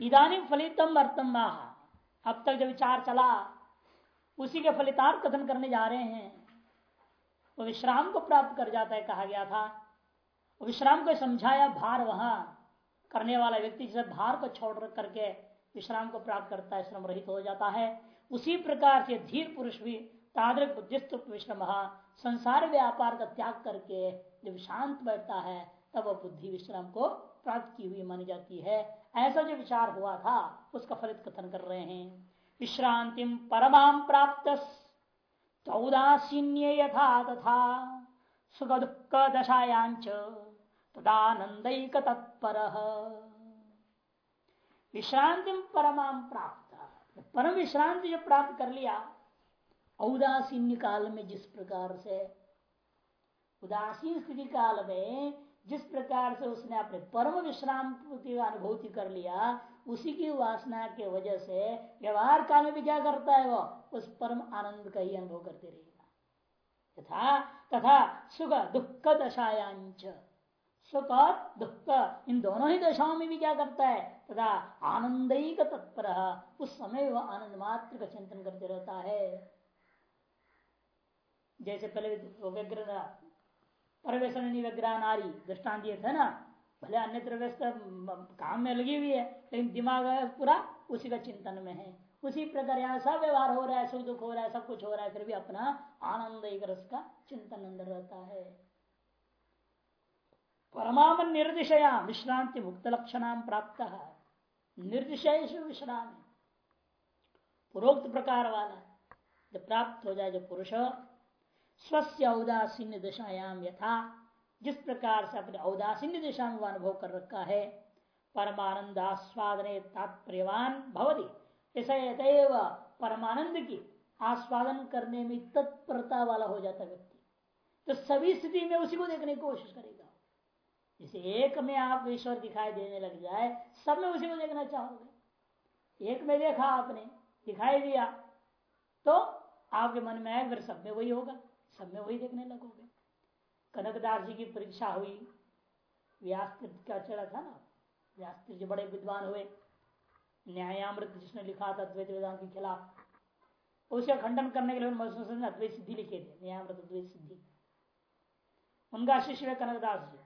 इधानी फलितम अर्थम अब तक जो विचार चला, उसी के फलितार्थ कथन करने जा रहे हैं। वो विश्राम को प्राप्त कर जाता है, कहा गया था। विश्राम को समझाया, भार वहाँ। करने वाला व्यक्ति जिसे भार को छोड़ करके विश्राम को प्राप्त करता है, श्रम रहित हो जाता है। उसी प्रकार से धीर पुरुष भी तादृक बुद्धिस्त विश्रम संसार व्यापार का त्याग करके जब शांत बैठता है, तब वह बुद्धि विश्राम को प्राप्त की हुई मानी जाती है। ऐसा जो विचार हुआ था, उसका फलित कथन कर रहे हैं। विश्रांति परमाम प्राप्त उदासीन्य यथा तथा। सुख दुख दशायांच तदानंदिक तत्पर विश्रांति परमाम प्राप्त। परम विश्रांति जो प्राप्त कर लिया, औदासीन्य काल में जिस प्रकार से, उदासीन स्थिति काल में जिस प्रकार से उसने अपने परम विश्राम का अनुभूति कर लिया, उसी की वासना के वजह से व्यवहार काल में भी क्या करता है वो? उस परम आनंद का ही अनुभव करते रहेगा। तथा तथा सुख दुख दशायांच। सुख और दुख, इन दोनों ही दशाओं में भी क्या करता है? तथा आनंद ही तत्पर, उस समय वह आनंद मात्र का चिंतन करते रहता है। जैसे पहले परवेशन विग्रह नारी दृष्टान दिए थे ना भले अन्य व्यस्त काम में लगी हुई है, लेकिन दिमाग पूरा उसी का चिंतन में है। उसी प्रकार यहाँ सब व्यवहार हो रहा है, सुख दुख हो रहा है, सब कुछ हो रहा है, फिर भी अपना आनंद एक रस का चिंतन अंदर रहता है। परमाम निर्दिशया विश्रांति मुक्त लक्षण प्राप्त। निर्दिशय विश्राम पूर्वोक्त प्रकार वाला जब प्राप्त हो जाए जो पुरुष स्वस्थ औदासीन्य दशायाम यथा। जिस प्रकार से अपने औदासीन्य दिशा में अनुभव कर रखा है परमानंद आस्वादने तात्पर्यवान भवती। ऐसा परमानंद की आस्वादन करने में तत्परता वाला हो जाता व्यक्ति। तो सभी स्थिति में उसी को देखने की कोशिश करेगा। जैसे एक में आप ईश्वर दिखाई देने लग जाए, सब में उसी को देखना चाहोगे। एक में देखा आपने, दिखाई दिया तो आपके मन में आए फिर सब में वही होगा। सब में वही देखने लगोगे। कनकदास जी की परीक्षा हुई। व्यास का चढ़ा था ना? व्यास जी बड़े विद्वान हुए। न्यायामृत जिसने लिखा था द्वैत वेदांत के खिलाफ। उसका खंडन करने के लिए मधुसूदन अद्वैत सिद्धि लिखे थे। न्यायामृत अद्वैत सिद्धि। उनका शिष्य है कनकदास जी।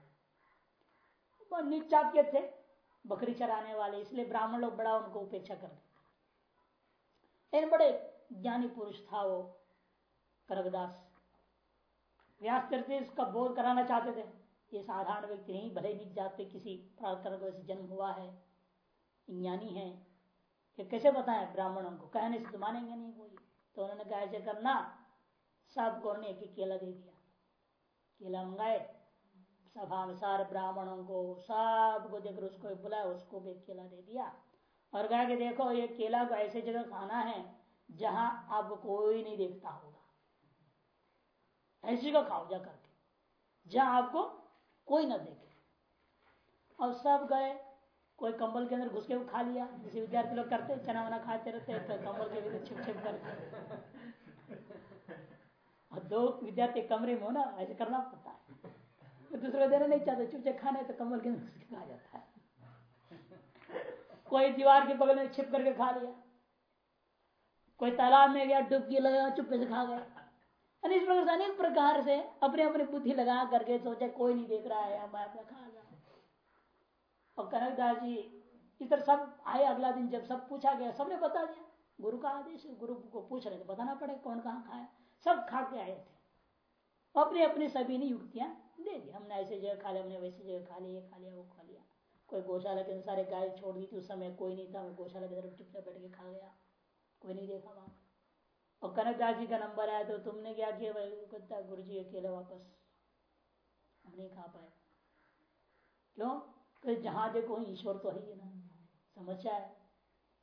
नीच नीचात के थे। बकरी चराने वाले, इसलिए ब्राह्मण लोग बड़ा उनको उपेक्षा करते लेकिन बड़े ज्ञानी पुरुष था वो कनकदास। व्यास करते, इसका बोध कराना चाहते थे। ये साधारण व्यक्ति नहीं, भले निज जाते किसी प्रार्थना से जन्म हुआ है, ज्ञानी है। कि कैसे बताएँ ब्राह्मणों को? कहने से तो मानेंगे नहीं कोई। तो उन्होंने कहा, ऐसे करना। सबको ने एक केला दे दिया। केला मंगाए। सभा में सारे ब्राह्मणों को सबको देखकर उसको बुलाया, उसको भी केला दे दिया। और कहा कि देखो, ये केला को ऐसे जगह खाना है जहाँ अब कोई नहीं देखता होगा ऐसी का खाओ, जा करके। जहाँ आपको कोई ना देखे। और सब गए, कोई कंबल के अंदर घुस के खा लिया। जैसे विद्यार्थी लोग करते चना वना खाते रहते तो कंबल के भीतर छिप छिप करके और दो विद्यार्थी कमरे में हो ना, ऐसे करना पड़ता है। तो दूसरे देना नहीं चाहते, चुपचाप खाने तो कंबल के अंदर खा जाता है। कोई दीवार के बगल में छिप करके खा लिया। कोई तालाब में गया डुबकी लगा, चुप्पे से खा गया। इस प्रकार से अनेक प्रकार से अपने अपने बुद्धि लगा करके सोचे, कोई नहीं देख रहा है मैं अपना खा रहा और कनकदास जी तरह सब आए अगला दिन जब सब पूछा गया, सबने बता दिया। गुरु का आदेश गुरु को पूछ रहे थे, बताना पड़े कौन कहाँ खाया। सब खा के आए थे। अपने अपने सभी ने युक्तियाँ दे दी। हमने ऐसे जगह खा लिया हमने वैसे जगह खा लिया खा लिया, वो खा लिया। कोई गौशाला के अनुसार गाय छोड़ दी थी, उस समय कोई नहीं था गौशाला की तरफ़ चुपचाप बैठ के खा गया। कोई नहीं देखा वहाँ। और कनकदास जी का नंबर आया तो तुमने क्या किया? भाई गुरु जी अकेले वापस हम नहीं खा पाए क्यों? तो जहाँ देखो, ईश्वर तो है ही ना। समस्या है।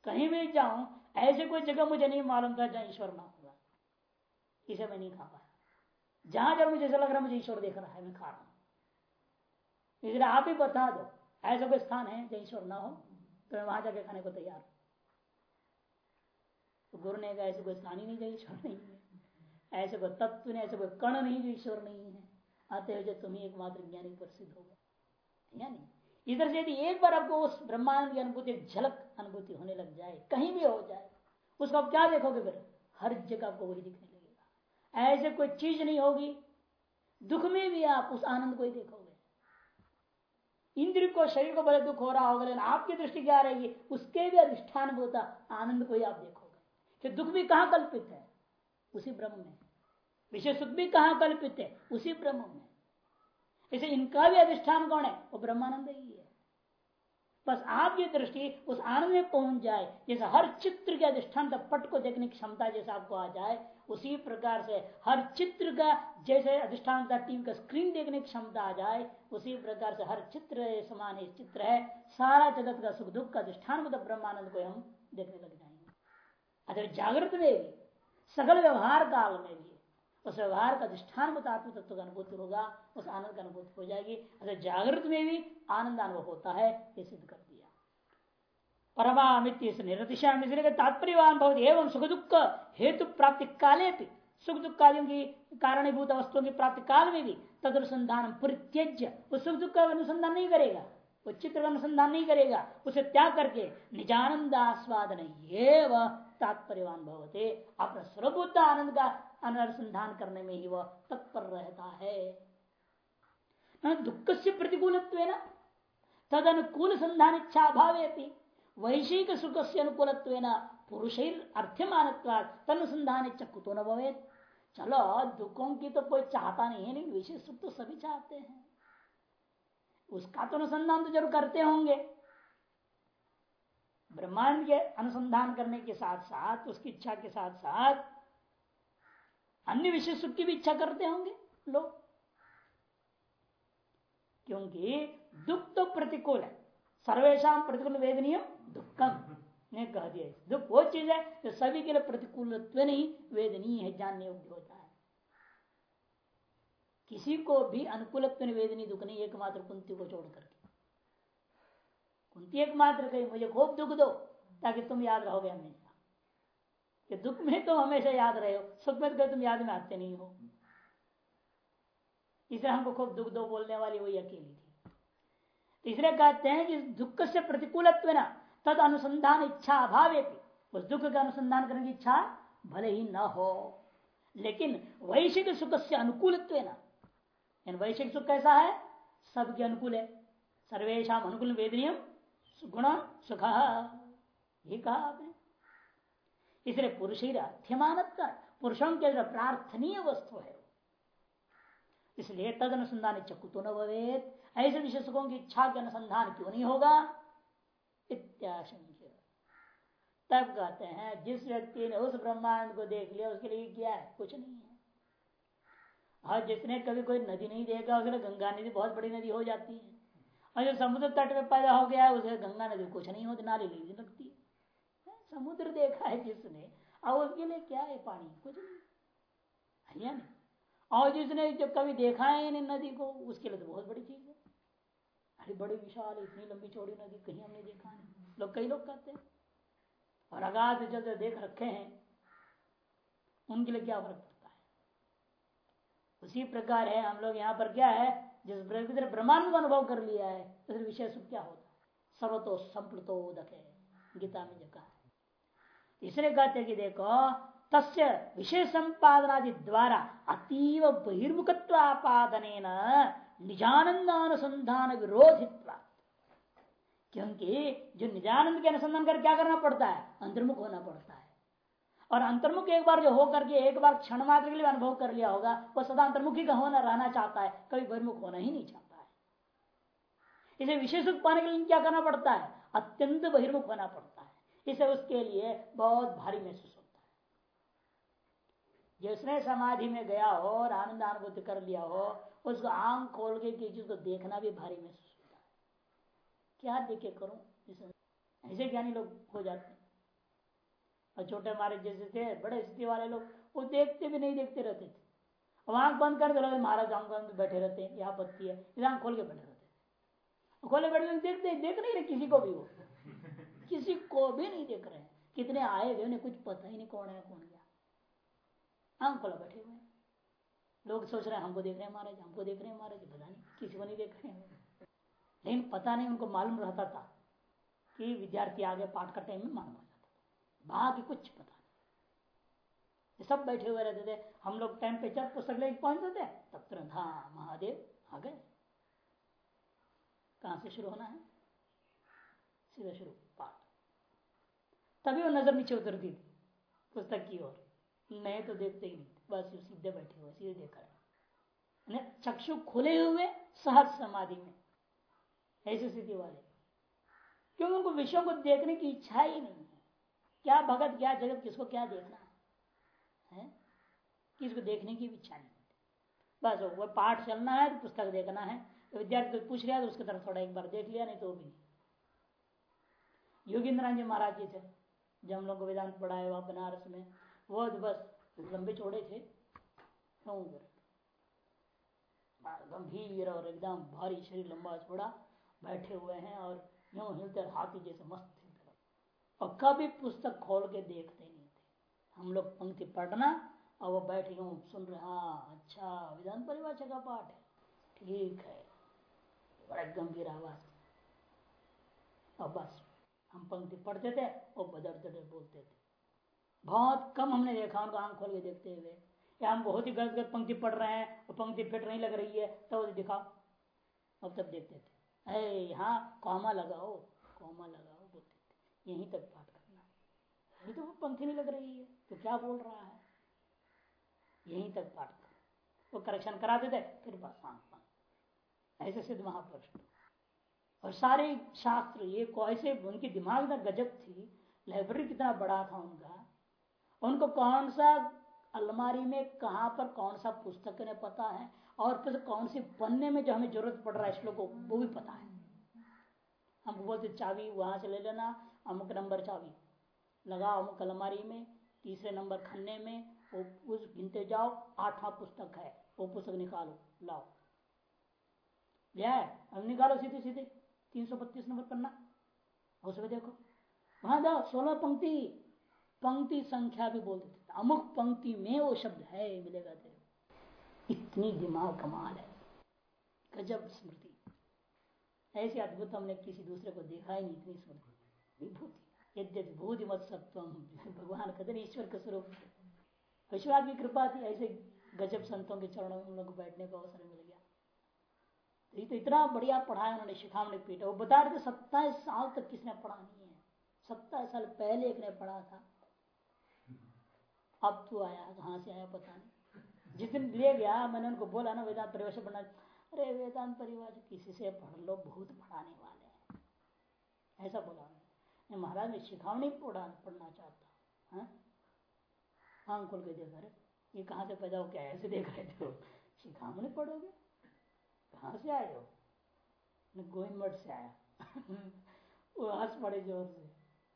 कहीं भी जाऊँ, ऐसे कोई जगह मुझे नहीं मालूम था जहाँ ईश्वर ना होगा। इसे मैं नहीं खा पाया। जहाँ जब मुझे ऐसा लग रहा मुझे ईश्वर देख रहा है, मैं खा रहा हूँ। इसलिए आप ही बता दो, ऐसा कोई स्थान है जहाँ ईश्वर ना हो तो मैं वहाँ जाके खाने को तैयार हूँ। गुरु ने कहा, ऐसे कोई स्थान नहीं जो ईश्वर नहीं है। ऐसे कोई तत्व नहीं, ऐसे कोई कण नहीं जो ईश्वर नहीं है। आते हुए तुम ही एकमात्र ज्ञानी प्रसिद्ध होगा या नहीं इधर से यदि एक बार आपको उस ब्रह्मांड की अनुभूति झलक अनुभूति होने लग जाए, कहीं भी हो जाए, उसको आप क्या देखोगे फिर? हर जगह आपको वही दिखने लगेगा। ऐसे कोई चीज़ नहीं होगी, दुख में भी आप उस आनंद को ही देखोगे। इंद्र को, शरीर को बड़े दुख हो रहा होगा, लेकिन आपकी दृष्टि क्या रहेगी? उसके भी अधिष्ठान होता आनंद को ही आप देखोगे। कि दुख भी कहाँ कल्पित है? उसी ब्रह्म में। विषय सुख भी कहाँ कल्पित है? उसी ब्रह्म में। इसे इनका भी अधिष्ठान कौन है? वो ब्रह्मानंद ही है। बस आपकी दृष्टि उस आनंद में पहुँच जाए, जैसे हर चित्र के अधिष्ठान पट को देखने की क्षमता जैसे आपको आ जाए, उसी प्रकार से हर चित्र का जैसे अधिष्ठान टीवी का स्क्रीन देखने की क्षमता आ जाए, उसी प्रकार से हर चित्र समान चित्र है। सारा जगत का सुख दुख का अधिष्ठान मतलब ब्रह्मानंद को हम देखने लग जाएँगे अगर जागृत में भी सकल व्यवहार काल में भी, उस व्यवहार का अधिष्ठान आत्म तत्व का अनुभूति होगा, उस आनंद का अनुभूति हो जाएगी। अगर जागृत में भी आनंद अनुभव होता है, ये सिद्ध कर दिया। परमामित्य निरतिशा तात्पर्यवान बहुत एवं सुख दुख हेतु प्राप्ति काले भी, सुख दुख कार्यों की कारणीभूत वस्तुओं की प्राप्ति काल में भी तद अनुसंधान परित्यज्य, वो सुख दुख का अनुसंधान नहीं करेगा, वो चित्र का अनुसंधान नहीं करेगा, उसे त्याग करके निजानंद आस्वादन तात्पर्यवान भवते। अपने स्वरूप आनंद का अनुसंधान करने में ही वह तत्पर रहता है। दुख से प्रतिकूल तद अनुकूल संधान इच्छा अभाव वैशिक सुख से अनुकूल पुरुष अर्थमान तनुसंधान चकुतो न भवे चलो, दुखों की तो कोई चाहता नहीं है, लेकिन विशेष सुख तो सभी चाहते हैं। उसका तो अनुसंधान तो ज़रूर करते होंगे। ब्रह्मांड के अनुसंधान करने के साथ साथ, उसकी इच्छा के साथ साथ, अन्य विशेष सुख की भी इच्छा करते होंगे लोग। क्योंकि दुख तो प्रतिकूल है। सर्वेशा प्रतिकूल वेदनीय दुखम ने कह दिया, दुख वो चीज़ है जो सभी के लिए प्रतिकूल नहीं, वेदनीय है जानने योग्य होता है। किसी को भी अनुकूलत्व वेदनीय दुख नहीं, एकमात्र कुंती को छोड़ कुंती एकमात्र कही मुझे खूब दुख दो, ताकि तुम याद रहोगे हमेशा। कि दुख में तो हमेशा याद रहे हो सुख में तो तुम याद में आते नहीं हो। इसलिए हमको खूब दुख दो बोलने वाली वही अकेली थी। तीसरे कहते हैं कि दुख से प्रतिकूल ना, तद अनुसंधान इच्छा अभाव उस दुख का अनुसंधान करने की इच्छा भले ही न हो, लेकिन वैश्विक सुख से अनुकूल वैश्विक सुख कैसा है? सबके अनुकूल है। सर्वेशा अनुकूल वेदनीय गुण सुख ये कहा आपने इसलिए पुरुष ही अर्थ्यमान पुरुषों के अंदर प्रार्थनीय वस्तु है इसलिए तद अनुसंधान चकुतो न भवेद ऐसे विशेषकों की इच्छा के अनुसंधान क्यों नहीं होगा? इत्याशंक्य। तब कहते हैं, जिस व्यक्ति ने उस ब्रह्मांड को देख लिया, उसके लिए क्या है? कुछ नहीं है। और जिसने कभी कोई नदी नहीं देखा, उसके लिए गंगा नदी बहुत बड़ी नदी हो जाती है। और जो समुद्र तट में पैदा हो गया, उसे गंगा नदी कुछ नहीं होती, नाली नहीं लगती है। समुद्र देखा है जिसने और उसके लिए क्या है पानी? कुछ नहीं। और जिसने जब कभी देखा है नदी को, उसके लिए तो बहुत बड़ी चीज़ है। अरे, बड़ी विशाल, इतनी लंबी चौड़ी नदी, कहीं हमने देखा नहीं। लोग, कई लोग कहते हैं। और अगाध जब देख रखे हैं, उनके लिए क्या फ़र्क पड़ता है? उसी प्रकार है, हम लोग यहाँ पर क्या है जिस ब्रह्मांड को अनुभव कर लिया है तो विषय सुख क्या होता? है सर्वतो संप्लुतो है गीता में जो कहा तीसरे कहते कि देखो, तस्य विषय संपादनादि द्वारा अतीव बहिर्मुखत्व आपादन निजानंदानुसंधान विरोधित्व। क्योंकि जो निजानंद के अनुसंधान कर क्या करना पड़ता है? अंतर्मुख होना पड़ता है। और अंतर्मुख एक बार जो हो करके एक बार क्षण मात्र के लिए अनुभव कर लिया होगा, वो सदा अंतर्मुखी का होना रहना चाहता है, कभी बहिर्मुख होना ही नहीं चाहता है। इसे विशेष रूप पाने के लिए क्या करना पड़ता है? अत्यंत बहिर्मुख होना पड़ता है। इसे उसके लिए बहुत भारी महसूस होता है। जिसने समाधि में गया हो और आनंद अनुभूति कर लिया हो, उसको आँख खोल के किसी को देखना भी भारी महसूस होता है। क्या देखे करूँ? ऐसे ज्ञानी लोग हो जाते हैं। और छोटे महाराज जैसे थे, बड़े स्थिति वाले लोग, वो देखते भी नहीं, देखते रहते थे। आँख बंद कर दो महाराज बंद, बैठे रहते हैं, यहाँ पत्ती है। आँख खोल के बैठे रहते थे खोले बैठे देखते देख नहीं रहे किसी को भी वो। किसी को भी नहीं देख रहे कितने आए हुए उन्हें कुछ पता ही नहीं कौन है, कौन गया। आँख खोला बैठे हुए लोग सोच रहे हैं, हमको देख रहे हैं महाराज, हमको देख रहे हैं महाराज, पता नहीं, किसी को नहीं देख रहे हैं। लेकिन पता नहीं, उनको मालूम रहता था कि विद्यार्थी आगे पाठ का टाइम में मालूम जाता बाकी कुछ पता नहीं। सब बैठे हुए रहते थे। हम लोग टाइम पे चल पुस्तक लेके पहुँचते थे तब तुरंत हाँ महादेव, आ गए। कहाँ से शुरू होना है? सीधा शुरू, पाठ। तभी वो नज़र नीचे उतरती थी, पुस्तक की ओर। नहीं तो देखते ही नहीं, बस सीधे बैठे हुए, सीधे देख रहे। चक्षु खुले हुए सहज समाधि में, ऐसी स्थिति वाले। क्योंकि उनको विषयों को देखने की इच्छा ही नहीं। क्या भगत, क्या जगत, किसको क्या देखना है? किसको देखने की इच्छा नहीं बस वो पाठ चलना है तो पुस्तक देखना है। तो विद्यार्थी पूछ लिया तो उसकी तरफ़ थोड़ा एक बार देख लिया, नहीं तो भी नहीं। योगेंद्र जी महाराज जी थे, जब हम लोग को वेदांत पढ़ाए हुआ बनारस में, वो तो बस लंबे चौड़े थे गंभीर और एकदम भारी शरीर लंबा छोड़ा बैठे हुए हैं और यूँ हिलते हाथी जैसे मस्त और कभी पुस्तक खोल के देखते नहीं थे। हम लोग पंक्ति पढ़ना और वो बैठ यूँ सुन रहे हाँ अच्छा विधान परिभाषा का पाठ है। ठीक है। बड़ा गंभीर आवाज़। और बस, हम पंक्ति पढ़ते थे और बदलते बोलते थे। बहुत कम हमने देखा उनको आँख खोल के देखते हुए। या हम बहुत ही गलत गलत पंक्ति पढ़ रहे हैं और पंक्ति फिट नहीं लग रही है तो दिखाओ। अब तब देखते थे। अरे, यहाँ, कौमा लगाओ कौमा लगाओ। थे यहीं तक पाठ करना। अभी तो पंक्ति नहीं लग रही है तो क्या बोल रहा है? यहीं तक पाठ कर। वो करेक्शन करा देते फिर बस आँख ऐसे सिद्ध महापुरुष और सारे शास्त्र, ये को ऐसे उनके दिमाग में गजब थी, लाइब्रेरी कितना बड़ा था उनका। उनको कौन सा अलमारी में कहा पर कौन सा पुस्तक ने पता है, और फिर कौन सी पन्ने में जो हमें ज़रूरत पड़ रहा है श्लोक वो भी पता है। हमको बोलते, चाबी वहाँ से ले लेना अमुक नंबर चाबी लगाओ अमुक अलमारी में, तीसरे नंबर खन्ने में वो उस गिनते जाओ, आठवां पुस्तक है, वो पुस्तक निकालो, लाओ। लिया अब निकालो सीधे सीधे तीन सौ बत्तीस नंबर पन्ना। उसमें देखो। वहाँ जाओ, सोलह पंक्ति। पंक्ति संख्या भी बोल देते अमुक पंक्ति में वो शब्द है, मिलेगा तेरे इतनी दिमाग कमाल है। गजब स्मृति। ऐसी अद्भुत हमने किसी दूसरे को देखा ही नहीं, इतनी स्मृति विभूति। यद्यपि भूति मत सत्व भगवान कहते ईश्वर का स्वरूप। विश्वास की कृपा थी, ऐसे गजब संतों के चरणों में लोग बैठने का अवसर मिल गया। तो ये तो इतना बढ़िया पढ़ाया उन्होंने, शिखामणि पीठ। वो बता रहे थे, सत्ताईस साल तक किसने पढ़ा? नहीं है। सत्ताईस साल पहले एक ने पढ़ा था। अब तू आया, कहाँ से आया पता नहीं। जिस दिन ले गया, मैंने उनको बोला ना, वेदांत परिभाषा पढ़ना अरे, वेदांत परिभाषा किसी से पढ़ लो, बहुत पढ़ाने वाले हैं। ऐसा बोला मैं महाराज मैं शिखावनी पढ़ा पढ़ना चाहता, हूँ? आँख के देख रहे ये कहाँ से पैदा हो क्या ऐसे देख रहे थे शिखावनी पढ़ोगे कहाँ से आए हो? गोविंद मठ से आया। वो हंस पड़े ज़ोर से।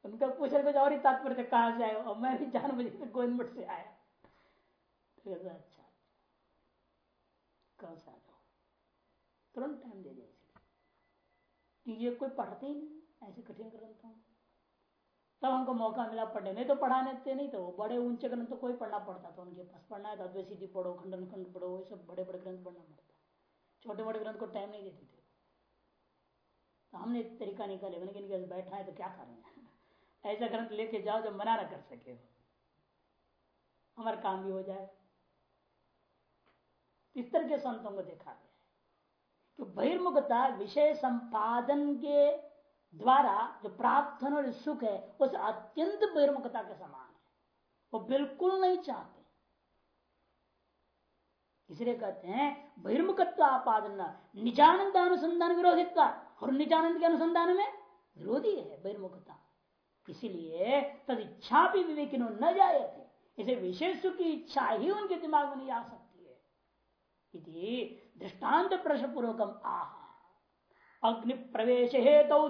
उनका पूछने कुछ और ही तात्पर्य कहा से आए और मैं भी जान बजे गोविंद मठ से आया। तो अच्छा कल से आ जाओ तुरंत टाइम दे दिया ये कोई पढ़ते ही नहीं, ऐसे कठिन ग्रंथों तब हमको मौका मिला पढ़ने। नहीं तो पढ़ाने थे, नहीं तो बड़े ऊँचे ग्रंथ तो कोई पढ़ना पड़ता था उनके पास। पढ़ना है तो अद्वैसी पढ़ो, खंडन खंड पढ़ो, ये सब बड़े बड़े ग्रंथ पढ़ना पड़ता छोटे बड़े ग्रंथ को टाइम नहीं देते थे। तो हमने तरीका निकाले, मैंने कि बैठा है तो क्या कर? ऐसा ग्रंथ लेके जाओ जो मना ना कर सके। हमारा काम भी हो जाए। इस तरह के संतों को देखा गया कि बहिर्मुखता विषय संपादन के द्वारा जो प्राप्त वाले सुख है, उस अत्यंत बहिर्मुखता के समान है। वो बिल्कुल नहीं चाहते। इसलिए कहते हैं, बहिर्मुखत्व आपादन निजानंद अनुसंधान विरोधित्व। और निजानंद के अनुसंधान में विरोधी है बहिर्मुखता। इसीलिए तद इच्छा भी विवेक न जाए थे इसे विशेष सुख की इच्छा ही उनके दिमाग में नहीं आ सकती है। दृष्टांत प्रश्न पूर्वकम आह। अग्नि प्रवेश हेतु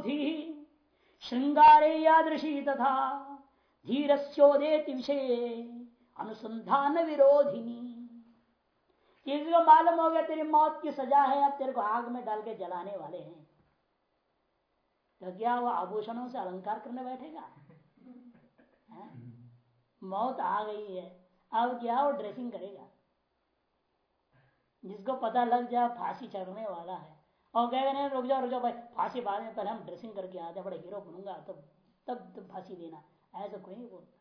श्रृंगारे यादृशी तथा धीरस्योदेति विषय अनुसंधान विरोधिनी किसी मालूम हो गया, तेरी मौत की सजा है, अब तेरे को आग में डाल के जलाने वाले हैं। तो क्या वो आभूषणों से अलंकार करने बैठेगा? मौत आ गई है, अब क्या वो ड्रेसिंग करेगा? जिसको पता लग जाए फांसी चढ़ने वाला है। और कहेगा नहीं रुक जाओ रुक जाओ भाई, फांसी बाद में, पहले हम ड्रेसिंग करके आते हैं, बड़ा हीरो बनूँगा तब तब तब फांसी देना। ऐसा कोई नहीं बोलता।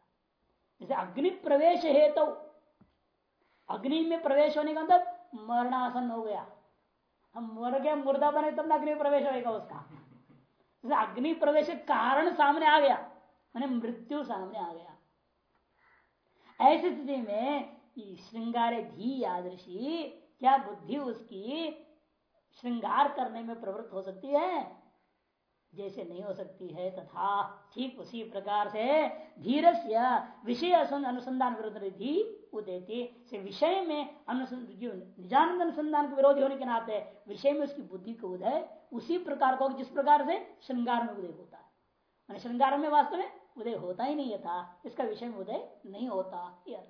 जैसे अग्नि प्रवेश है तो अग्नि में प्रवेश होने का मतलब मरणासन हो गया। हम मर गए मुर्दा बने, तब ना अग्नि प्रवेश होगा उसका। जैसे अग्नि प्रवेश कारण सामने आ गया, मैंने मृत्यु सामने आ गया। ऐसी स्थिति में श्रृंगार धी आदर्शी क्या बुद्धि उसकी श्रृंगार करने में प्रवृत्त हो सकती है। जैसे नहीं हो सकती है, तथा ठीक उसी प्रकार से धीरस्य विषय अनुसंधान विरोध धी उदेती। से विषय में निजानंद अनुसंधान के विरोधी होने के नाते विषय में उसकी बुद्धि को उदय उसी प्रकार को जिस प्रकार से श्रृंगार में उदय होता है। श्रृंगार में वास्तव में उदय होता ही नहीं था, इसका विषय में उदय नहीं होता यह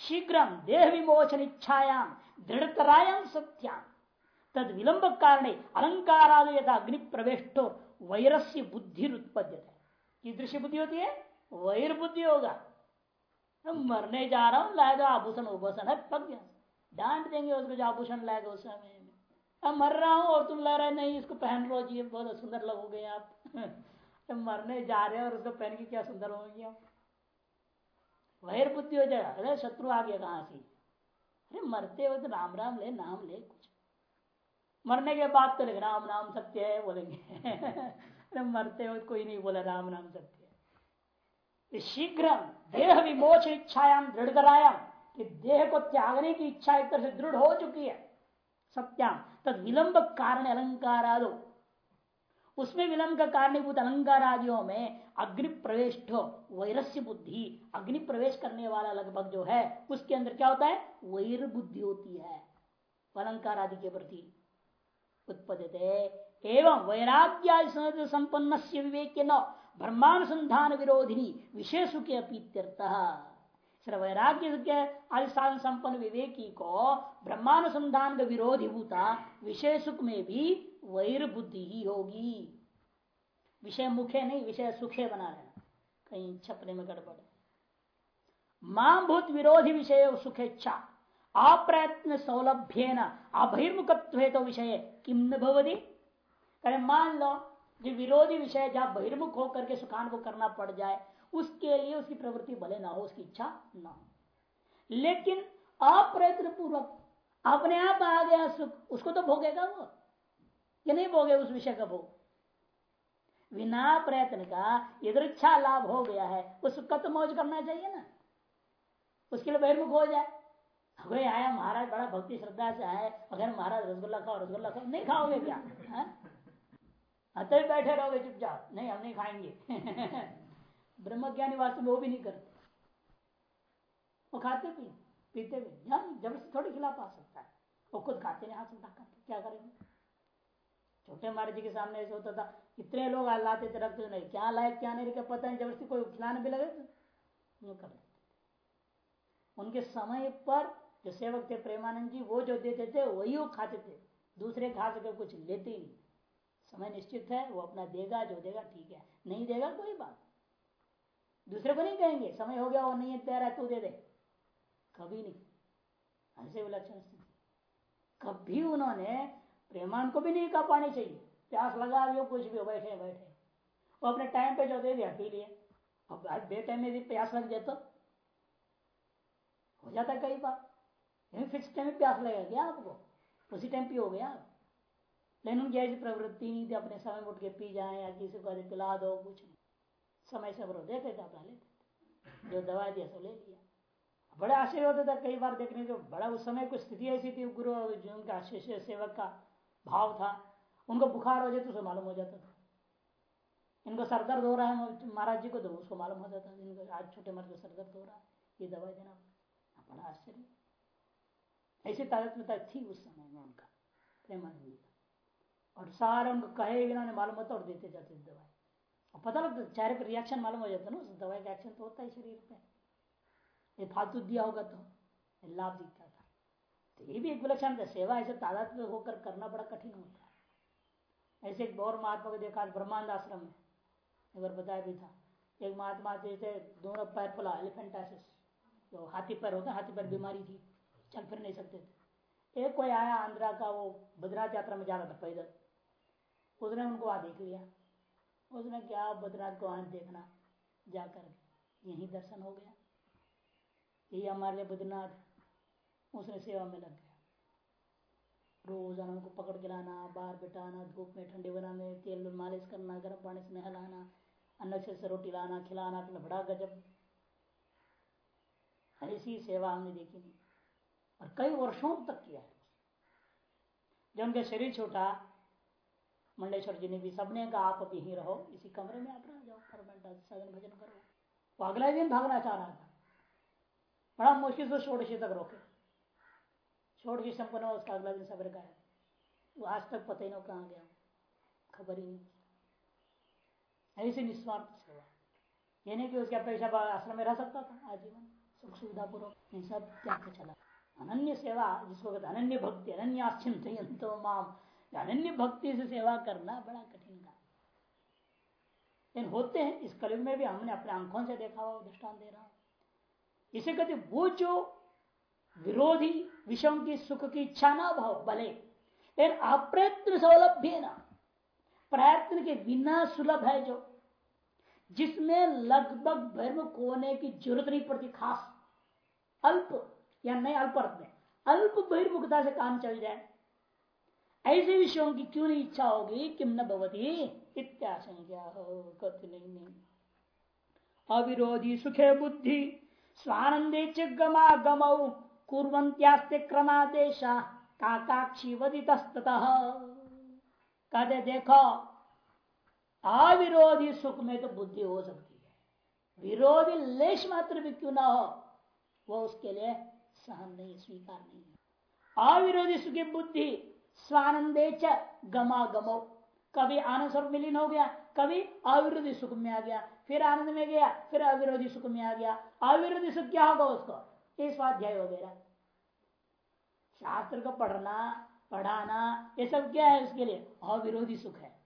शीघ्र देह विमोचन इच्छायाम दृढ़तरायाम सत्याम। तद विलंब कारण अलंकाराद यथा अग्नि प्रवेशो वैरस्य बुद्धि उत्पद्य दृश्य बुद्धि होती है वैर बुद्धि होगा मरने जा रहा हूँ लाएगा आभूषण, उभूषण है पक गया डांट देंगे उसको जो आभूषण लाएगा उस समय अब मर रहा हूँ और तुम ला रहे नहीं इसको पहन लो जी, बहुत सुंदर लगोगे आप। मरने जा रहे हो और उसको पहन के क्या सुंदर होगी आप। वैर बुद्धि हो जाएगा अरे शत्रु आ गया कहाँ से? अरे मरते हो तो राम राम ले, नाम ले कुछ। मरने के बाद तो लेकिन राम नाम सत्य है बोलेंगे अरे मरते हो कोई नहीं बोला, राम नाम सत्य है। शीघ्र देह विमोच इच्छायाम दृढ़ करायाम कि देह को त्यागने की इच्छा एक तरह से दृढ़ हो चुकी है। सत्याम तद विलंब कारण अलंकार आदो उसमें विलंब का कारणीभूत अलंकार आदियों में अग्नि प्रवेश वैरस्य बुद्धि अग्नि प्रवेश करने वाला लगभग जो है, उसके अंदर क्या होता है? वैर बुद्धि होती है अलंकार आदि के प्रति उत्पद्यते। एवं वैराग्य संपन्न से विवेक न, ब्रह्मानुसंधान विरोधिनी विशेष के अपीत्यर्थ। वैराग्य के आदि संपन्न विवेकी को ब्रह्मानुसंधान का विरोधी भूता विशेषुक में भी वैर बुद्धि ही होगी। विषय मुखे नहीं, विषय सुखे बना लेना कहीं छपने में गड़बड़। माँ भूत विरोधी विषय सुखेच्छा। अप्रयत्न सौलभ्य न अबहिर्मुखत्व तो विषय। किम न भवती? करे मान लो, जो विरोधी विषय, जहाँ बहिर्मुख होकर के सुखान को करना पड़ जाए, उसके लिए उसकी प्रवृत्ति भले ना हो, उसकी इच्छा ना हो। लेकिन अप्रयत्न पूर्वक अपने आप आ गया सुख, उसको तो भोगेगा वो। कि नहीं भोगे उस विषय का भोग? बिना प्रयत्न का इच्छा लाभ हो गया है, उसका तो मौज करना चाहिए ना। उसके लिए बहिर्मुख हो जाए। कोई आया महाराज बड़ा भक्ति श्रद्धा से आए, अगर महाराज रसगुल्ला खाओ रसगुल्ला खाओ, नहीं खाओगे क्या? अतः बैठे रहोगे चुपचाप। नहीं, हम नहीं खाएँगे। ब्रह्म ज्ञानी वास्तव में वो भी नहीं करते। वो खाते भी, पीते भी। हम ज़बरदस्ती थोड़ी खिला पा सकता है। वो खुद खाते नहीं, हाथ उठा करते क्या करेंगे? छोटे महाराज जी के सामने ऐसे होता था, इतने लोग लाते थे, रखते नहीं। क्या लायक, क्या नहीं रखे पता नहीं, ज़बरदस्ती कोई खिलाने भी लगे तो कर उनके समय पर जो सेवक थे प्रेमानंद जी, वो जो देते थे, वही वो खाते थे। दूसरे खा सके कुछ लेते ही नहीं। समय निश्चित है, वो अपना देगा, जो देगा, ठीक है। नहीं देगा, कोई बात दूसरे को नहीं कहेंगे, समय हो गया वो नहीं है, तैयार है, तू दे दे। कभी नहीं। ऐसे विलक्षण कभी उन्होंने प्रेमान को भी नहीं कह पानी चाहिए। प्यास लगा लियो कुछ भी हो, बैठे बैठे। वो अपने टाइम पे जो दे दिया, पी लिए। अब बे टाइम में भी प्यास लग जाए तो? हो जाता है कई बार। फिक्स टाइम में प्यास लगेगा? आपको? उसी टाइम पियोगे आप लेकिन उनकी ऐसी प्रवृत्ति नहीं थी, अपने समय उठ के पी जाए या किसी को पिला दो, कुछ नहीं। समय से वो देते थे, अपना लेते जो दवा दिया, सो ले लिया। बड़े आश्चर्य होते थे कई बार देखने जो बड़ा उस समय कोई स्थिति ऐसी थी, गुरु उनका शिष्य सेवक का। भाव था। उनको बुखार हो जाए तो उसे मालूम हो जाता था। इनको सरदर्द हो रहा है, महाराज जी को तो उसको मालूम हो जाता था। इनको आज छोटे मर्द सरदर्द हो रहा है, ये दवाई देना। बड़ा आश्चर्य। ऐसी तादात्मता थी उस समय में उनका, प्रेमानंद और सारे उनको कहे बिना मालूम होता और देते जाते दवाई। और पता लगता चेहरे पर रिएक्शन मालूम हो जाता ना, उस दवाई का एक्शन तो होता है शरीर पे। ये फालतू दिया होगा तो लाभ दिखता तो ये भी एक विलक्षण सेवा ऐसे तादात्म्य होकर करना बड़ा कठिन होता है। ऐसे एक गौर महात्मा को देखा ब्रह्मांड आश्रम में एक बार बताया भी था। एक महात्मा थे दोनों पैर फुला एलिफेंटासिस जो हाथी पैर होता हाथी पैर बीमारी थी, चल फिर नहीं सकते थे। एक कोई आया आंध्रा का, वो बद्रनाथ यात्रा में जाना था पैदल। उसने उनको वहाँ देख लिया। उसने क्या बद्रनाथ को वहाँ देखना, जाकर यही दर्शन हो गया। यही हमारे लिए बद्रनाथ उसने सेवा में लग गया। रोज़ाना उनको पकड़ के लाना, बाहर बिठाना, धूप में ठंडे बना में तेल मालिश करना, गर्म पानी से नहलाना अन्न से रोटी लाना, खिलाना बड़ा गजब। ऐसी सेवा हमने देखी नहीं और कई वर्षों तक किया है। जब उनका शरीर छोटा मंडेश्वर जी ने भी सबने कहा, आप अब यहीं रहो, इसी कमरे में आप रह जाओ परमानेंट सदन भजन करो। वो अगला दिन भागना चाह रहा था। बड़ा मुश्किल से षोड़शी तक रोके। षोड़शी संपन्न हुआ, उसका अगला दिन सबर का है। वो आज तक पता ही नहीं कहाँ गया। खबर ही नहीं। ऐसे निस्वार्थ सेवा ये नहीं कि उसके अपेक्षा आश्रम में रह सकता था, आजीवन, सुख सुविधा पूर्वक। नहीं सब त्याग चला। अनन्य सेवा, जिसको कहते अनन्य भक्ति, अनन्य आश्चिंत माम। अनन्य भक्ति से सेवा करना बड़ा कठिन काम। लेकिन होते हैं, इस कलयुग में भी हमने अपने आँखों से देखा हुआ दृष्टान दे रहा हूँ। इसे कहते वो जो विरोधी विषम की सुख की इच्छा ना भाव भले। लेकिन अप्रयत्न सौलभ्य ना। प्रयत्न के बिना सुलभ है जो। जिसमें लगभग भर्म कोने की ज़रूरत नहीं पड़ती खास। अल्प या नहीं अल्प अर्थ में। अल्प बहिर्मुखता से काम चल जाए। ऐसे विषयों की क्यों नहीं इच्छा होगी? किम न भवती इत्याशंका हो कथ नहीं, नहीं। अविरोधी सुखे बुद्धि स्वानंदे चमा गमऊ कुरंत्यास्ते क्रमादेशा काकाक्षी वदित कहते देखो, अविरोधी सुख में तो बुद्धि हो सकती है। विरोधी लेश मात्र भी क्यों ना हो, वो उसके लिए सहन नहीं, स्वीकार नहीं है। अविरोधी सुखी बुद्धि, स्वानंदे च गमा गमो कभी आनंद स्वरूप मिलीन हो गया, कभी अविरोधी सुख में आ गया, फिर आनंद में गया, फिर अविरोधी सुख में आ गया। अविरोधी सुख क्या होगा उसको? ये स्वाध्याय वगैरह। शास्त्र को पढ़ना, पढ़ाना, ये सब क्या है उसके लिए? अविरोधी सुख है।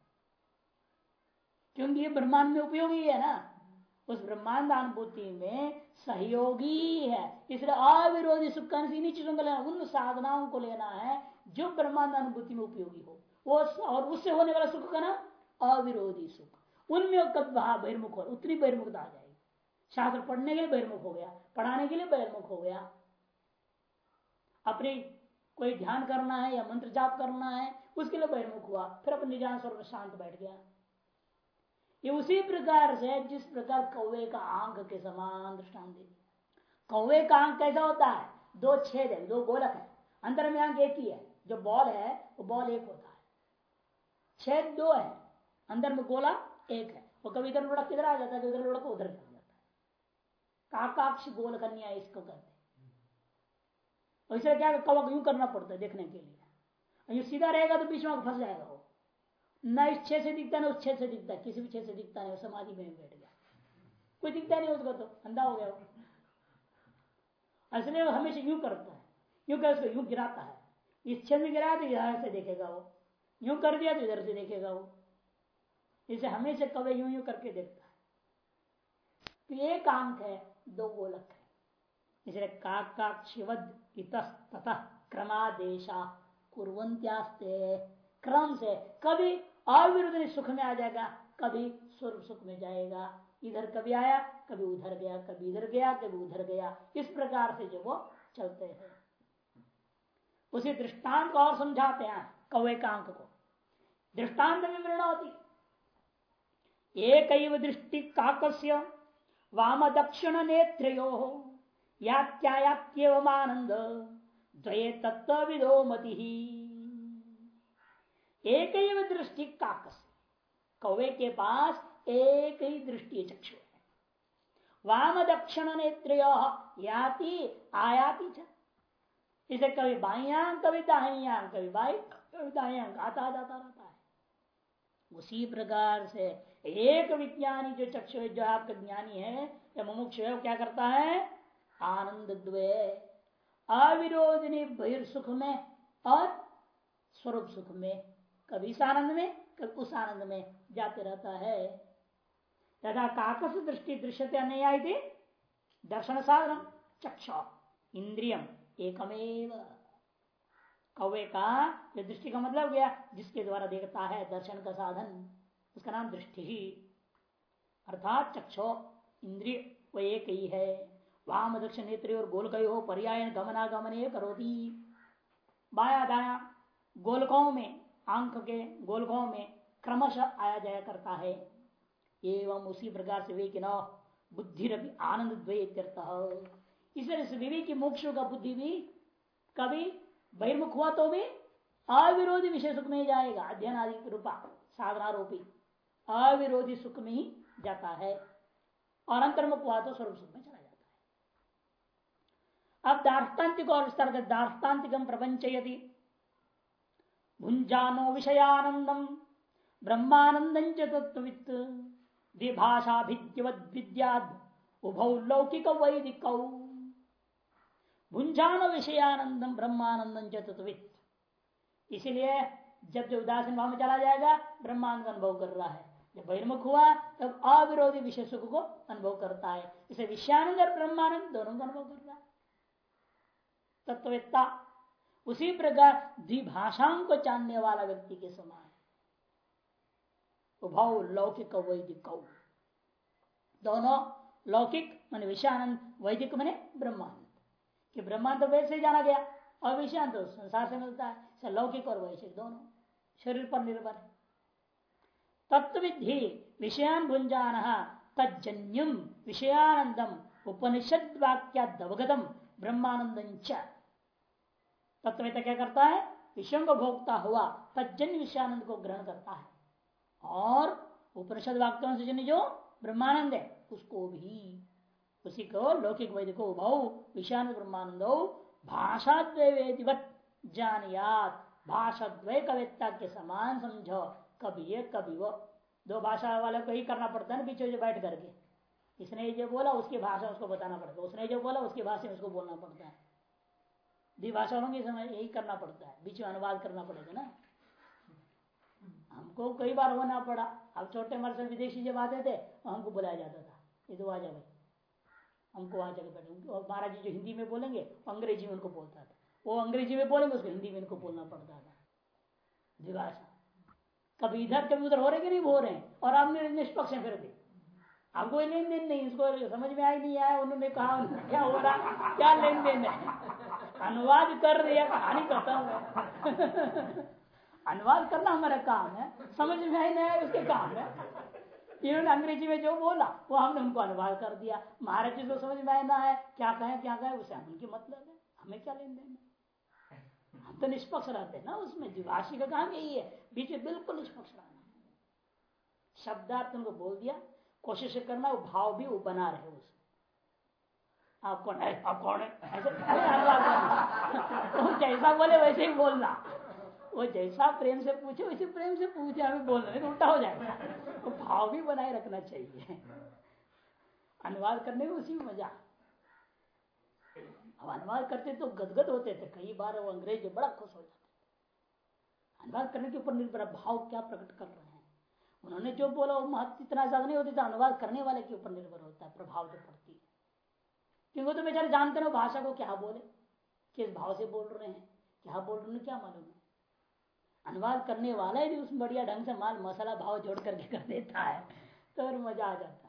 क्योंकि ये ब्रह्मांड में उपयोगी है ना। उस ब्रह्मांड अनुभूति में सहयोगी है। इसलिए अविरोधी सुख का इन्हीं चीज़ों को लेना, उन साधनाओं को लेना है जो ब्रह्मांड अनुभूति में उपयोगी हो। वो और उससे होने वाला सुख का नाम अविरोधी सुख। उनमें कब वहाँ बहिर्मुख हो? उतनी बहिर्मुखता आ जाएगी? शास्त्र पढ़ने के लिए बहिर्मुख हो गया, पढ़ाने के लिए बहिर्मुख हो गया। अपने कोई ध्यान करना है या मंत्र जाप करना है, उसके लिए बहिर्मुख हुआ, फिर अपने निजान स्वर शांत बैठ गया। ये उसी प्रकार से, जिस प्रकार कौवे का आँख के समान दृष्टान दे कौवे का आँख कैसा होता है? दो छेद है, दो गोलक है। अंदर में आँख एक ही है, जो बॉल है, वो बॉल एक होता है। छेद दो है, अंदर में गोला एक है। वो कभी इधर लुढ़क किधर आ जाता है उधर लुढ़क उधर जाता काकाक्ष गोल कन्या इसको कहते इसलिए क्या कवक यूँ करना पड़ता है देखने के लिए? सीधा रहेगा तो बीच में फंस जाएगा वो। न इस छे से दिखता, ना उस छे से दिखता, किसी भी छे से दिखता नहीं समाधि में बैठ गया। कोई दिखता नहीं उसको तो अंधा हो गया वो। इसलिए वो हमेशा यूँ करता है। यूँ कर उसको, यूँ गिराता है। इस छेद में गिराया तो इधर से देखेगा वो। यूँ कर दिया तो इधर से देखेगा वो। इसे हमेशा कवे यूँ यूँ करके देखता है। तो एक आँख है दो गोलक है। इसलिए काकाक्षिवद तथा क्रमादेशा कुरंत्यास्ते क्रम से कभी अविरुद्ध सुख में आ जाएगा, कभी स्वरूप सुख में जाएगा। इधर कभी आया, कभी उधर गया, कभी इधर गया, कभी उधर गया। इस प्रकार से जो वो चलते हैं। उसी दृष्टांत को और समझाते हैं का अंक को। दृष्टांत में विवरण होती। एक दृष्टि काकस्य वाम दक्षिण नेत्रो यात्यायात्यवमानंद द्वये तत्व विदो मति एक दृष्टि काकस, कौवे के पास एक ही दृष्टि चक्षु। है वाम दक्षिण नेत्र याति, आयाति इसे कभी बाइयांग कभी दाहियांग कभी बाई कभी दाहियांग, आता जाता रहता है। उसी प्रकार से एक विज्ञानी जो चक्षु जो आपका ज्ञानी है, या मुमुक्ष है, वो क्या करता है? आनंद द्वे। अविरोधनी बहिर्सुख में और स्वरूप सुख में। कभी इस आनंद में, कभी उस आनंद में जाते रहता है। तथा काकस दृष्टि दृश्यते अन्य दर्शन साधन चक्ष, इंद्रियम, एकमेव। कौवे का दृष्टि का मतलब गया जिसके द्वारा देखता है दर्शन का साधन। उसका नाम दृष्टि ही। अर्थात चक्षो इंद्रिय वो एक ही। है वाम दक्ष नेत्र और गोल हो पर्याय गमनागमन करोती। बाया दाया गोलकों में, आँख के गोलकों में क्रमश आया जाया करता है। एवं उसी प्रकार से वे न बुद्धि आनंद द्वैत्यर्थ इस विवेक की मोक्ष का बुद्धि भी कभी बहिर्मुख हुआ तो भी अविरोधी विषय सुख में जाएगा। अध्ययन आदि रूपा साधना रूपी अविरोधी सुख में ही जाता है। और अंतर्मुख हुआ तो स्वरूप सुख में चला जाता है। अब दार्ष्टान्तिक और विस्तार कर दार्ष्टान्तिकम प्रपंच यदि भुंजानो विषयानंदम ब्रह्मानंदं तत्वित द्विभाषा विद्याद उभौ लौकिक वैदिक। भुंजान विषयानंदम ब्रह्मानंदम चतुर्वित इसीलिए जब जो उदासीन भाव में चला जाएगा, ब्रह्मानंद अनुभव कर रहा है। जब बहिर्मुख हुआ, तब अविरोधी विषय सुख को अनुभव करता है। इसे विषयानंद और ब्रह्मानंद दोनों का अनुभव कर रहा है। तत्ववेत्ता, उसी प्रकार द्विभाषाओं को जानने वाला व्यक्ति के समान उभव लौकिक वैदिक दोनों लौकिक मान विषयानंद, वैदिक मने ब्रह्मानंद। कि ब्रह्मांड तो वैसे जाना गया, और विषयान तो संसार से मिलता है। लौकिक और वैश्विक दोनों शरीर पर निर्भर है। तत्विधि विषयान भुंजान तजन्यम विषयानंदम उपनिषद वाक्यादवगतम ब्रह्मानंद तत्व क्या करता है? विषयों को भोगता हुआ तजन्य विषयानंद को ग्रहण करता है। और उपनिषद वाक्यों से जन्य जो ब्रह्मानंद है, उसको भी। उसी को लौकिक वैदिक भाव विषान ब्रह्मानंद भाषा द्वैवेदिवत जानियात। भाषा द्वय कविता के समान समझो। कभी ये, कभी वो। दो भाषा वाले को ही करना पड़ता है ना पीछे जो बैठ करके। इसने जो बोला, उसकी भाषा उसको बताना पड़ता है। उसने जो बोला, उसकी भाषा में उसको बोलना पड़ता है। द्विभाषा होंगे समय यही करना पड़ता है। बीच में अनुवाद करना पड़ेगा ना। हमको कई बार होना पड़ा। अब छोटे मर से विदेशी जब आते थे तो हमको बुलाया जाता था। ये तो आ जाए हमको वहाँ जगह बैठे। और महाराज जी जो हिंदी में बोलेंगे अंग्रेज़ी में उनको बोलता था। वो अंग्रेज़ी में बोलेंगे, उसको हिंदी में इनको बोलना पड़ता था। द्विभाषा कभी इधर, कभी उधर, हो रहे कि नहीं? हो रहे हैं। और आप निष्पक्ष है फिर भी। कोई लेन देन नहीं इसको समझ में आई नहीं आया, उन्होंने कहा, क्या हो रहा क्या लेन देन है? अनुवाद कर दिया कहानी करता है अनुवाद करना हमारा काम है, समझ में आई नहीं आया उसके काम है। इन्होंने अंग्रेज़ी में जो बोला, वो हमने उनको अनुवाद कर दिया। महाराज जी को समझ में आना है क्या कहें क्या कहें, उसे हम उनकी मतलब है। हमें क्या लेन देन हम तो निष्पक्ष रहते ना उसमें द्विभाषी का काम यही है। बीच में बिल्कुल निष्पक्ष रहना शब्दार्थ उनको बोल दिया, कोशिश करना, वो भाव भी वो बना रहे उसमें। आप कौन है? आप कौन है? ऐसे तो जैसा बोले वैसे ही बोलना। वो जैसा प्रेम से पूछे, वैसे प्रेम से पूछे हमें बोलना नहीं तो उल्टा हो जाएगा। तो भाव भी बनाए रखना चाहिए। अनुवाद करने में उसी में मज़ा अब अनुवाद करते तो गदगद होते थे। कई बार वो अंग्रेज़ बड़ा खुश हो जाते थे। अनुवाद करने के ऊपर निर्भर भाव क्या प्रकट कर रहे हैं? उन्होंने जो बोला, वो महत्व इतना ज़्यादा नहीं होती था अनुवाद करने वाले के ऊपर निर्भर होता है, प्रभाव जो पड़ती है। क्योंकि तो बेचारे जानते ना भाषा को क्या बोले, किस भाव से बोल रहे हैं, क्या बोल रहे हैं क्या मालूम है? अनुवाद करने वाला ही उसमें बढ़िया ढंग से माल मसाला भाव जोड़ करके कर देता है तो मज़ा आ जाता है।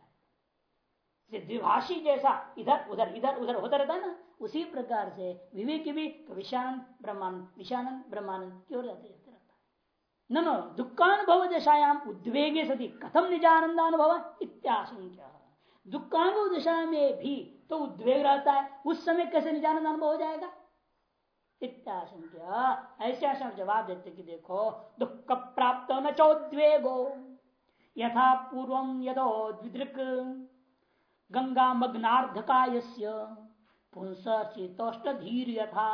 द्विभाषी जैसा इधर, उधर इधर, उधर होता रहता है ना, उसी प्रकार से विवेक भी विषानंद ब्रह्मानंद विषानंद ब्रह्मानंद की ओर जाते जाते रहता है। न दुखानुभव दशायाम उद्वेगे सती कथम निजानंदानुभव इत्याशंक्य। दुखानुभव दशा में भी तो उद्वेग रहता है, उस समय कैसे निजानंद अनुभव हो जाएगा? इत्याशंक्य। ऐसे आशंक जवाब देते कि देखो दुख प्राप्त न चौद्वेगो, यथा पूर्व यदो द्विदृक। गंगा मग्नार्धकाय पुंस शीतोष्ट धीर यथा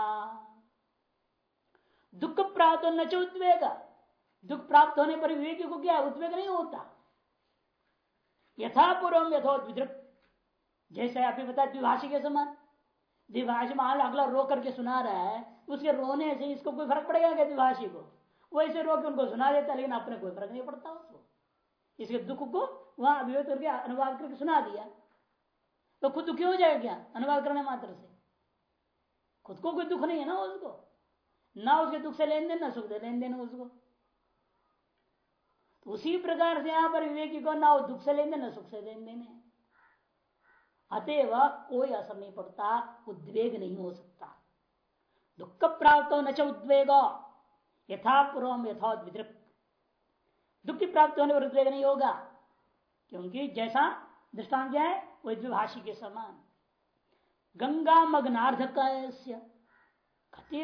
दुख प्राप्त न च उद्वेग। दुख प्राप्त होने पर विवेक को क्या? उद्वेग नहीं होता। यथा पूर्व यथोद्विदृक जैसे अभी बता, द्विभाषी के समान। द्विभाषी मान अगला रो करके सुना रहा है, उसके रोने से इसको कोई फ़र्क पड़ेगा क्या द्विभाषी को? वैसे रो के उनको सुना देता लेकिन अपने कोई फ़र्क नहीं पड़ता उसको। इसके दुख को वहाँ अभिव्यक्त करके अनुवाद करके सुना दिया। तो खुद दुखी हो जाएगा क्या? अनुवाद करने मात्र से। खुद को कोई दुख नहीं है ना उसको? ना उसके दुख से लेन देन, ना सुख दे लेन देन उसको। तो उसी प्रकार से यहाँ पर विवेकी को ना दुख से लेन देन, ना सुख से लेन देन है। अतएव कोई असर नहीं पड़ता, उद्वेग नहीं हो सकता। दुख प्राप्त हो न उद्वेग। यथा पूर्व यथा दुख की प्राप्त होने पर उद्वेग नहीं होगा, क्योंकि जैसा दृष्टांत है वह के समान। गंगा मग्नार्ध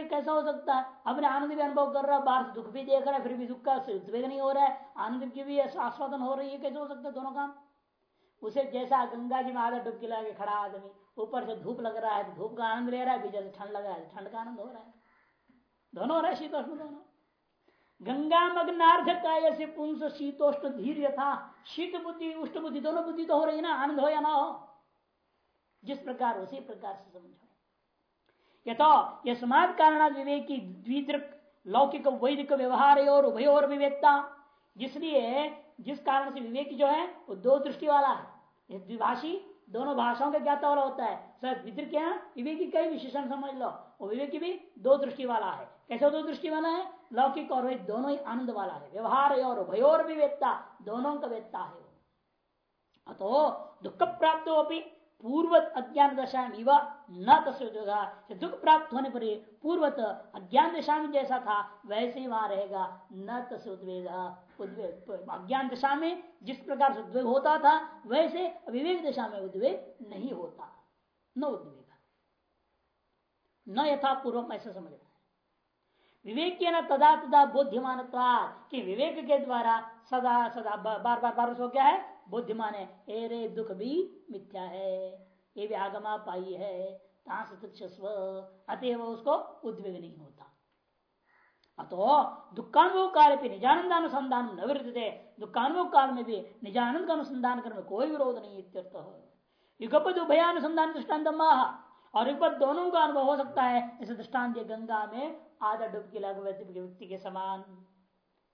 कैसा हो सकता है? अपने आनंद भी अनुभव कर रहा है बाहर से दुख भी देख रहा है, फिर भी दुख का उद्वेग नहीं हो रहा है, आनंद की भी आस्वादन हो रही है, कैसे हो सकता है दोनों काम? उसे जैसा गंगा जी में आधा डुबकी लगा के खड़ा आदमी, ऊपर से धूप लग रहा है तो धूप का आनंद ले रहा है से ठंड लगा है ठंड का आनंद हो रहा है। दोनों हो रहा है शीतोष्ण दोनों। गंगा मग्नार्ध काय से पुंस शीतोष्ण धीर यथा शीत बुद्धि उष्ट बुद्धि, दोनों बुद्धि तो हो रही ना, आनंद हो या ना हो? जिस प्रकार, उसी प्रकार से समझो। यथो यस्मात कारण विवेकी द्विदृक लौकिक, वैदिक व्यवहार और उभयोर विवेकता। जिसलिए, जिस कारण से विवेक जो है, वो दो दृष्टि वाला है। द्विभाषी, दोनों भाषाओं का ज्ञाता वाला होता है। सर विद्र क्या विवेकी कई विशेषण समझ लो। वो विवेकी भी दो दृष्टि वाला है। कैसे दो दृष्टि वाला है? लौकिक और दोनों ही आनंद वाला है। व्यवहार और भयोर भी वेत्ता दोनों का वेत्ता है अतो दुख प्राप्त होगी अज्ञान दशा न तस्वीर दुख प्राप्त होने पर पूर्वत अज्ञान दशा में जैसा था, वैसे ही वहाँ रहेगा न तस् उद्वेग अज्ञान दशा में जिस प्रकार से उद्वेग होता था, वैसे विवेक दशा में उद्वेग नहीं होता। न उद्वेग। न यथा पूर्व ऐसा समझना विवेक न तदा तदा बुद्धिमान कि विवेक के द्वारा सदा सदा बार बार बार उसको क्या है? बुद्धिमान है। एरे दुख भी मिथ्या है। ये भी आगमा पाई है। अतएव उसको उद्वेग नहीं होता। अतो दुखानुभव काल पे निजानंद अनुसंधान न विरुद्ध दुखानुभव काल में भी निजानंद का अनुसंधान करने कोई विरोध नहीं युगपद उभयानुसंधान दृष्टांत माह और युगपद दोनों का अनुभव हो सकता है। इस दृष्टांत गंगा में आधा डुबकी लग व्यक्ति के समान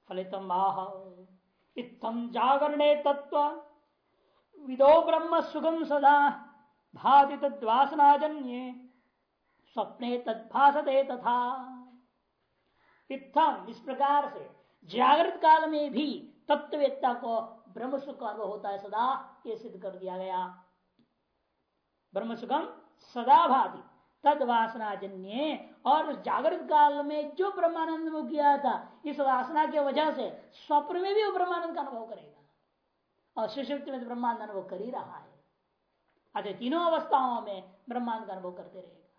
फलितम आह। इतम जागरणे तत्व विदो ब्रह्म सुगम सदा भाति तद्वासनाजन्य, स्वप्ने तद्भासते तथा। इतम इस प्रकार से जागृत काल में भी तत्ववेत्ता को ब्रह्म सुख अनुभव होता है सदा, ये सिद्ध कर दिया गया। ब्रह्म सुखम सदा भाति। तद वासना जन्य और जागृत काल में जो ब्रह्मानंद किया था, इस वासना की वजह से स्वप्न में भी वो ब्रह्मानंद का अनुभव करेगा। और सुषुप्ति में ब्रह्मांड अनुभव कर ही रहा है। अतः तीनों अवस्थाओं में ब्रह्मांड का अनुभव करते रहेगा।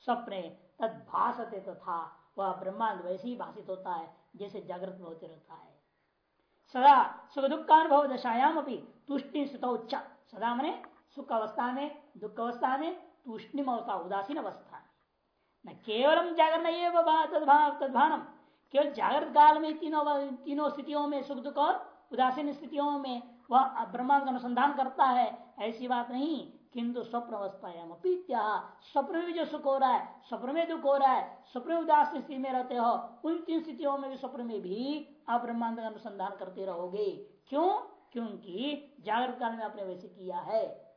स्वप्ने तद भाषते तथा वह ब्रह्मांड वैसे ही भाषित होता है, जैसे जागृत में होते रहता है। सदा सुख दुख का अनुभव दशायाम अपनी तुष्टि सुत सदा मैंने सुख अवस्था में दुख अवस्था में तूष्णिम अवस्था उदासीन अवस्था न केवलम जागरण ये तदभानम केवल जागृत काल में तीनों तीनों स्थितियों में सुख, दुख और उदासीन स्थितियों में वह ब्रह्मांड का अनुसंधान करता है, ऐसी बात नहीं। किंतु स्वप्न अवस्थायाम अपीत्या, स्वप्न में जो सुख हो रहा है, स्वप्न में दुख हो रहा है, स्वप्न उदास स्थिति में रहते हो, उन तीन स्थितियों में भी स्वप्न में भी आप ब्रह्मांड का अनुसंधान करते रहोगे। क्यों? क्योंकि जागृत काल में आपने वैसे किया है।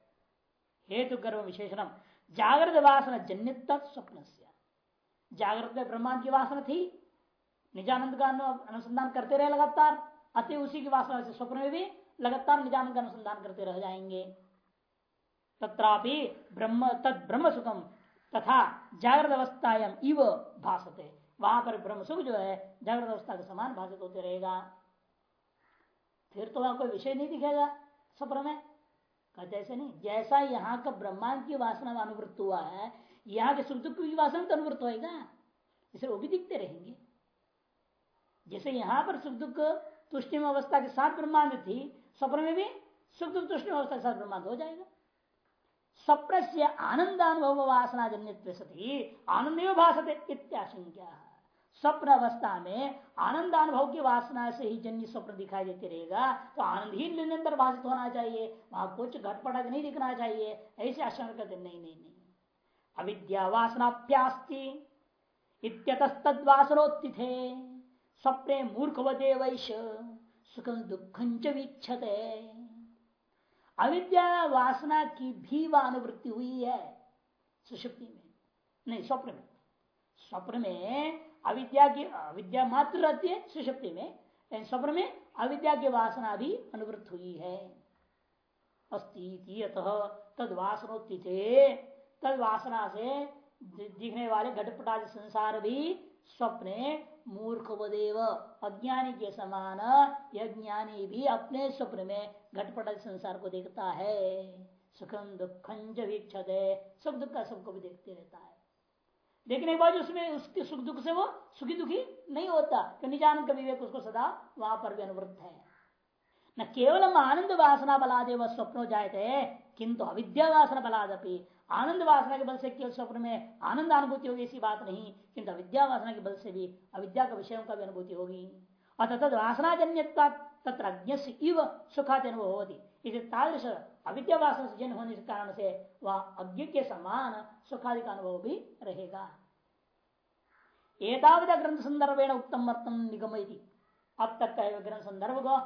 हेतु गर्भ विशेषण जागृत वासना जन्य स्वप्न जागृत में ब्रह्मांड की वासना थी। निजानंद का अनुसंधान करते रहे लगातार। अति उसी की वासना से स्वप्न में भी लगातार निजानंद का अनुसंधान करते रह जाएँगे। तथापि ब्रह्म तद ब्रह्म सुखम तथा जागृत अवस्थाएँ इव भाषते वहाँ पर ब्रह्म सुख जो है, जागृत अवस्था के समान भाषित होते रहेगा। फिर तो वहाँ कोई विषय नहीं दिखेगा स्वप्न में। कहते ऐसे नहीं, जैसा यहाँ का ब्रह्मांड की वासना में अनुवृत्त हुआ है, यहाँ के सुख दुख की वासना तो अनुवृत्त होगा इसे वो भी दिखते रहेंगे। जैसे यहाँ पर सुख दुख तुष्टिम अवस्था के साथ ब्रह्मांड थी, स्वप्न में भी सुख दुख तुष्टिम अवस्था के साथ ब्रह्मांड हो जाएगा। स्वप्न से आनंद अनुभव वासना जन्य सती आनंद भाषते इत्याशंका स्वप्न अवस्था में आनंद अनुभव की वासना से ही जन्य स्वप्न दिखाई देते रहेगा तो आनंद ही निरंतर भाषित होना चाहिए, वहाँ कुछ घटपटक नहीं दिखना चाहिए, ऐसे आशंका करते नहीं नहीं नहीं। अविद्या वासनाप्यास्ति इत्यतस्तवासनोत्थिथे स्वप्ने मूर्खवदे वैश, सुख दुख वीक्षते। अविद्या वासना की भी अनुवृत्ति हुई है, सुषुप्ति में, नहीं, स्वप्न में। स्वप्न में अविद्या की, अविद्या मात्र रहती है सुषुप्ति में स्वप्न में अविद्या की वासना भी अनुवृत्त हुई है। अस्ती तद वासनोत्ति तद वासना से दिखने वाले घटपटा संसार भी स्वप्ने मूर्खवदेव, अज्ञानी के समान यह ज्ञानी भी अपने स्वप्न में घटपट संसार को देखता है। सुखम दुखम वीक्षते, सुख दुख का सबको भी देखते रहता है। देखने के बाद उसमें उसके सुख दुख से वो सुखी दुखी नहीं होता। क्योंकि निजानंद का विवेक उसको सदा वहाँ पर भी अनुवृत्त है। न केवल आनंद वासना बलादे वह स्वप्न जाए थे किंतु अविद्या वासना बलादपि आनंद वासना के बल से केवल स्वप्न में आनंद अनुभूति होगी ऐसी बात नहीं, किंतु अविद्या वासना के बल से भी अविद्या के विषयों का भी अनुभूति होगी। अतः तद वासनाजन्य तत्र इव सुखात अनुभव होती इसे तादृश अविद्या वासना से जन होने के कारण से वह अज्ञ के समान सुखादि का अनुभव भी रहेगा। एतावत ग्रंथ संदर्भेण उत्तम अर्थम निगम अब तक का ग्रंथ संदर्भ को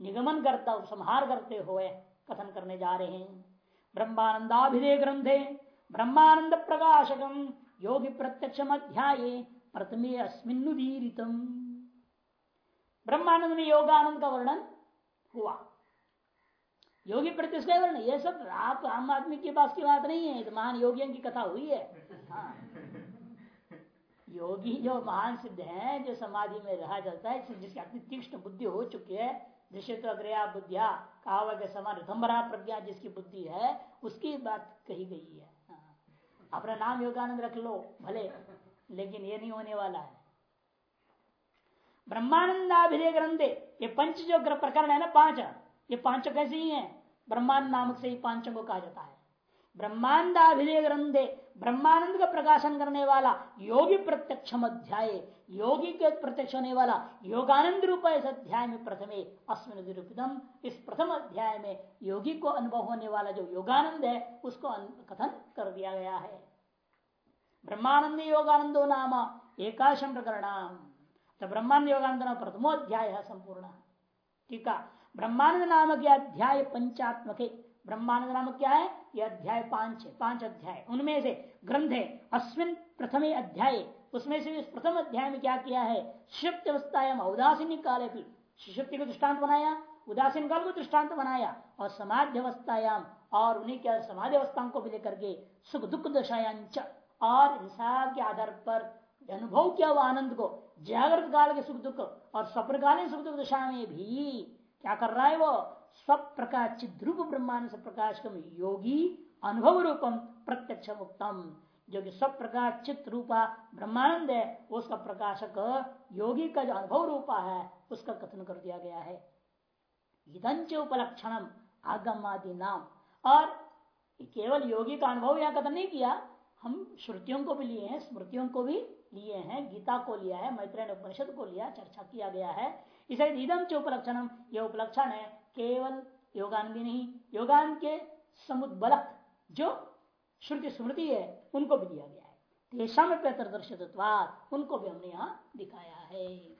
निगमन करता उपसंहार करते हुए कथन करने जा रहे हैं। ब्रह्मानंदाभिधेय ग्रंथे ब्रह्मानंद प्रकाशकम योगी प्रत्यक्ष अध्याय प्रथमे अस्मिन्नुदीरितम ब्रह्मानंद में योगानंद का वर्णन हुआ। योगी प्रत्यक्ष का वर्णन, ये सब आप आम आदमी के पास की बात नहीं है महान योगियों की कथा हुई है। हाँ। योगी जो महान सिद्ध है, जो समाधि में रहा जाता है जिसकी अति तीक्ष्ण बुद्धि हो चुकी है दृश्य अग्रया बुद्धिया कहावा के समान ऋतंबरा प्रज्ञा जिसकी बुद्धि है, उसकी बात कही गई है। हाँ। अपना नाम योगानंद रख लो, भले, लेकिन ये नहीं होने वाला है। ब्रह्मानंदाभिधेय ग्रंथे, ये पंच जो प्रकरण है ना, पाँच, ये पाँचों कैसे ही है? ब्रह्मांड नामक से ही पाँचों को कहा जाता है। ब्रह्मांडाभिधेय ग्रंथे ब्रह्मानंद का प्रकाशन करने वाला योगी प्रत्यक्ष अध्याय, योगी के प्रत्यक्ष होने वाला योगानंद रूप इस अध्याय में प्रथमे निरूपितम। इस प्रथम अध्याय में योगी को अनुभव होने वाला जो योगानंद है, उसको कथन कर दिया गया है। ब्रह्मानंद योगानंदो नाम एकाशम प्रकरण तो ब्रह्मानंद योगानंद प्रथमो अध्याय है संपूर्ण। है? ब्रह्मानंद नाम के अध्याय पंचात्मक ब्रह्मानंद नाम क्या है? ये अध्याय पाँच है, पाँच अध्याय। उनमें से ग्रंथ है अश्विन प्रथम अध्याय। उसमें से प्रथम अध्याय में क्या किया है? सुषुप्त अवस्थायाम उदासीन काल की सुषुप्ति को दृष्टांत बनाया, उदासीन काल को दृष्टांत बनाया, और समाधि अवस्थायाम और उन्हीं के समाधि अवस्थाओं को भी लेकर के सुख दुख दशायांच और हिसाब के आधार पर अनुभव किया हुआ आनंद को, जागृत काल के सुख दुख और स्वप्रकालीन सुख दुख दशा में भी। क्या कर रहा है वो? स्वप्रकाश चिद्रूप ब्रह्मांड से प्रकाश योगी अनुभव रूपम प्रत्यक्ष मुक्तम जो कि सब प्रकार चित्त रूपा ब्रह्मानंद है उसका प्रकाशक योगी का जो अनुभव रूपा है, उसका कथन कर दिया गया है। इधंच उपलक्षणम आगमादि नाम। और केवल योगी का अनुभव यहाँ कथन नहीं किया, हम श्रुतियों को भी लिए हैं, स्मृतियों को भी लिए हैं, गीता को लिया है, मैत्रेय उपनिषद को लिया, चर्चा किया गया है। इसे इदम च उपलक्षणम, यह उपलक्षण है केवल योगान भी नहीं, योगान के समुद्बलक जो श्रुति स्मृति है, उनको भी दिया गया है। तेषा में पैतृदर्शित उनको भी हमने यहाँ दिखाया है।